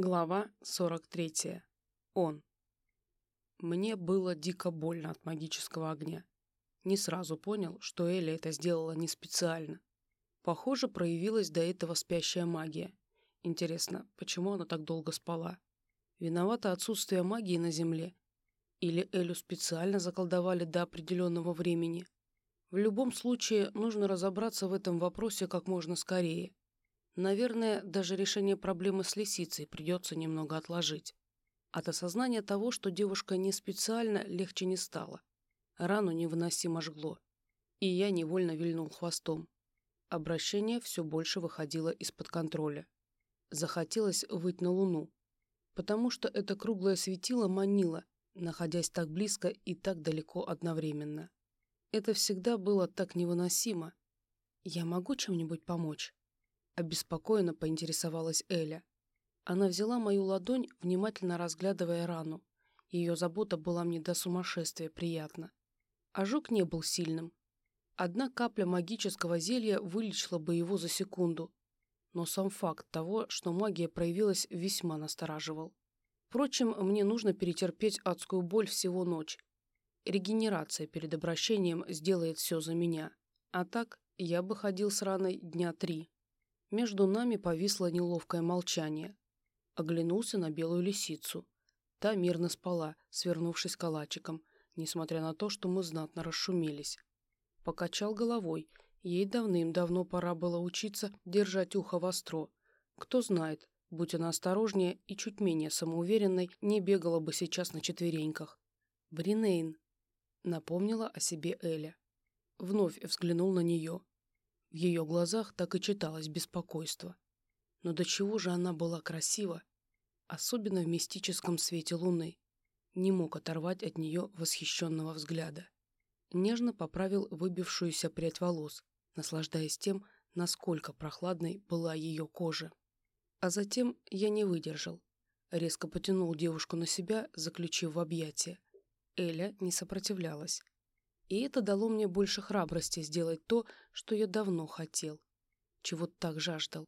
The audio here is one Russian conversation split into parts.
Глава 43. Он. Мне было дико больно от магического огня. Не сразу понял, что Эля это сделала не специально. Похоже, проявилась до этого спящая магия. Интересно, почему она так долго спала? Виновато отсутствие магии на Земле? Или Элю специально заколдовали до определенного времени? В любом случае, нужно разобраться в этом вопросе как можно скорее. Наверное, даже решение проблемы с лисицей придется немного отложить. От осознания того, что девушка не специально, легче не стало. Рану невыносимо жгло. И я невольно вильнул хвостом. Обращение все больше выходило из-под контроля. Захотелось выть на луну. Потому что это круглое светило манило, находясь так близко и так далеко одновременно. Это всегда было так невыносимо. «Я могу чем-нибудь помочь?» Обеспокоенно поинтересовалась Эля. Она взяла мою ладонь, внимательно разглядывая рану. Ее забота была мне до сумасшествия приятна. Ожог не был сильным. Одна капля магического зелья вылечила бы его за секунду. Но сам факт того, что магия проявилась, весьма настораживал. Впрочем, мне нужно перетерпеть адскую боль всего ночь. Регенерация перед обращением сделает все за меня. А так, я бы ходил с раной дня три. Между нами повисло неловкое молчание. Оглянулся на белую лисицу. Та мирно спала, свернувшись калачиком, несмотря на то, что мы знатно расшумелись. Покачал головой. Ей давным-давно пора было учиться держать ухо востро. Кто знает, будь она осторожнее и чуть менее самоуверенной, не бегала бы сейчас на четвереньках. «Бринейн», — напомнила о себе Эля. Вновь взглянул на нее. В ее глазах так и читалось беспокойство. Но до чего же она была красива, особенно в мистическом свете луны. Не мог оторвать от нее восхищенного взгляда. Нежно поправил выбившуюся прядь волос, наслаждаясь тем, насколько прохладной была ее кожа. А затем я не выдержал. Резко потянул девушку на себя, заключив в объятия. Эля не сопротивлялась. И это дало мне больше храбрости сделать то, что я давно хотел, чего так жаждал.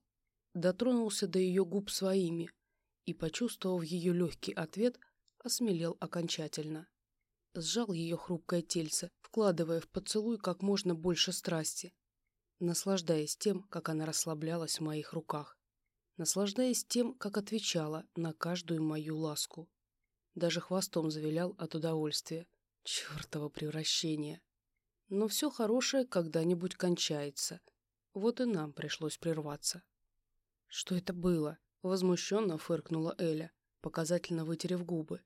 Дотронулся до ее губ своими и, почувствовав ее легкий ответ, осмелел окончательно. Сжал ее хрупкое тельце, вкладывая в поцелуй как можно больше страсти, наслаждаясь тем, как она расслаблялась в моих руках, наслаждаясь тем, как отвечала на каждую мою ласку. Даже хвостом завилял от удовольствия, Чёртово превращение. Но все хорошее когда-нибудь кончается. Вот и нам пришлось прерваться. Что это было? Возмущенно фыркнула Эля, показательно вытерев губы.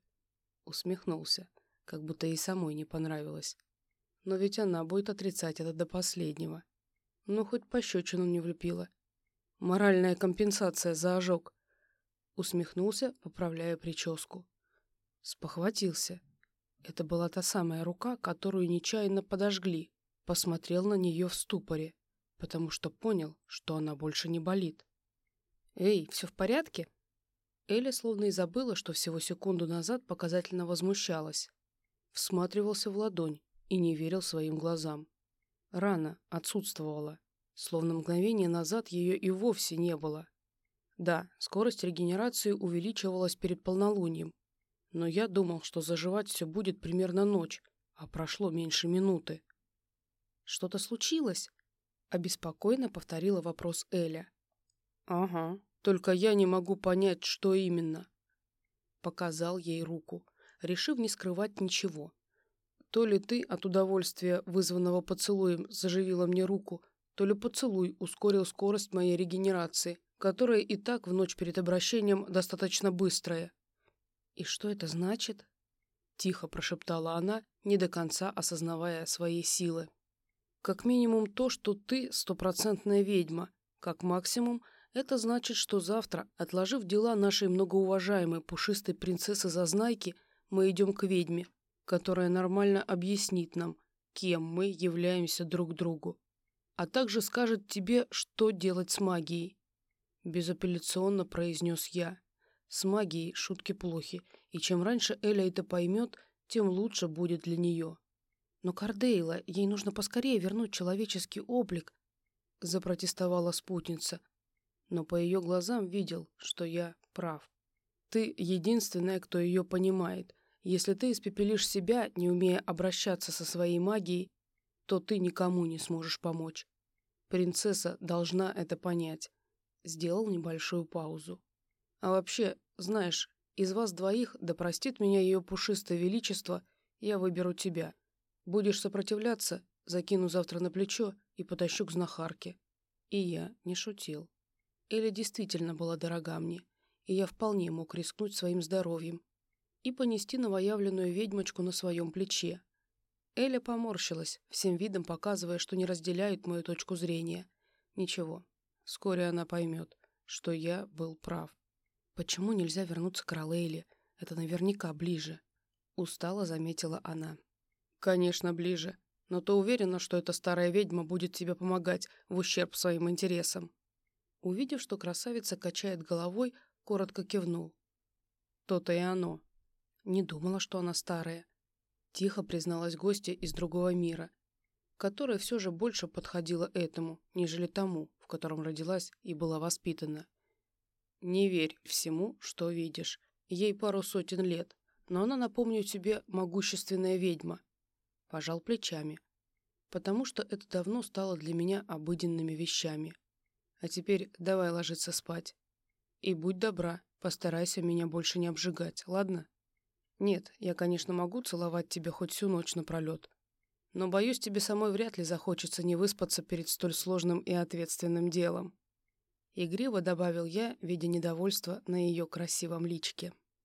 Усмехнулся, как будто ей самой не понравилось. Но ведь она будет отрицать это до последнего. Ну, хоть пощечину не влепила. Моральная компенсация за ожог. Усмехнулся, поправляя прическу. Спохватился. Это была та самая рука, которую нечаянно подожгли. Посмотрел на нее в ступоре, потому что понял, что она больше не болит. «Эй, все в порядке?» Эля словно и забыла, что всего секунду назад показательно возмущалась. Всматривался в ладонь и не верил своим глазам. Рана отсутствовала, словно мгновение назад ее и вовсе не было. Да, скорость регенерации увеличивалась перед полнолунием, но я думал, что заживать все будет примерно ночь, а прошло меньше минуты. «Что-то случилось?» — обеспокоенно повторила вопрос Эля. «Ага, только я не могу понять, что именно». Показал ей руку, решив не скрывать ничего. То ли ты от удовольствия, вызванного поцелуем, заживила мне руку, то ли поцелуй ускорил скорость моей регенерации, которая и так в ночь перед обращением достаточно быстрая. «И что это значит?» — тихо прошептала она, не до конца осознавая свои силы. «Как минимум то, что ты стопроцентная ведьма. Как максимум, это значит, что завтра, отложив дела нашей многоуважаемой пушистой принцессы-зазнайки, мы идем к ведьме, которая нормально объяснит нам, кем мы являемся друг другу, а также скажет тебе, что делать с магией», — безапелляционно произнес я. С магией шутки плохи, и чем раньше Эля это поймет, тем лучше будет для нее. Но Кардейла, ей нужно поскорее вернуть человеческий облик, запротестовала спутница, но по ее глазам видел, что я прав. Ты единственная, кто ее понимает. Если ты испепелишь себя, не умея обращаться со своей магией, то ты никому не сможешь помочь. Принцесса должна это понять. Сделал небольшую паузу. А вообще, знаешь, из вас двоих, да простит меня ее пушистое величество, я выберу тебя. Будешь сопротивляться, закину завтра на плечо и потащу к знахарке. И я не шутил. Эля действительно была дорога мне, и я вполне мог рискнуть своим здоровьем и понести новоявленную ведьмочку на своем плече. Эля поморщилась, всем видом показывая, что не разделяет мою точку зрения. Ничего, вскоре она поймет, что я был прав. Почему нельзя вернуться к Ролейле? Это наверняка ближе. Устало заметила она. Конечно, ближе. Но ты уверена, что эта старая ведьма будет тебе помогать в ущерб своим интересам? Увидев, что красавица качает головой, коротко кивнул. То-то и оно. Не думала, что она старая. Тихо призналась гостья из другого мира, которая все же больше подходила этому, нежели тому, в котором родилась и была воспитана. Не верь всему, что видишь. Ей пару сотен лет, но она, напомню тебе, могущественная ведьма. Пожал плечами. Потому что это давно стало для меня обыденными вещами. А теперь давай ложиться спать. И будь добра, постарайся меня больше не обжигать, ладно? Нет, я, конечно, могу целовать тебя хоть всю ночь напролет. Но, боюсь, тебе самой вряд ли захочется не выспаться перед столь сложным и ответственным делом. Игриво добавил я, видя недовольство на ее красивом личке.